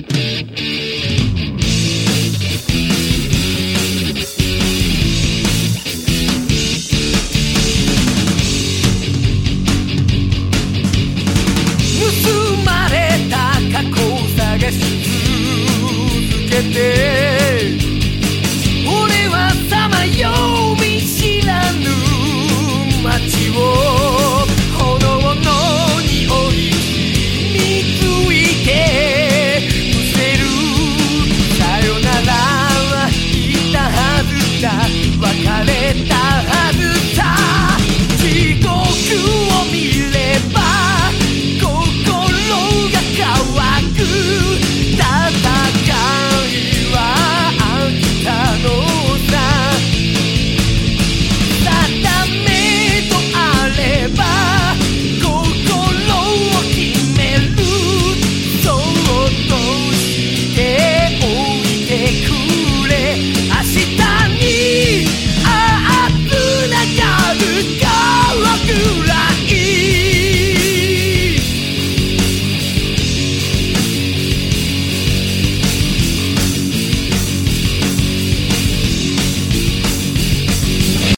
盗まれた過去を探し続けて別れたはず地獄を見れば心が乾く。るから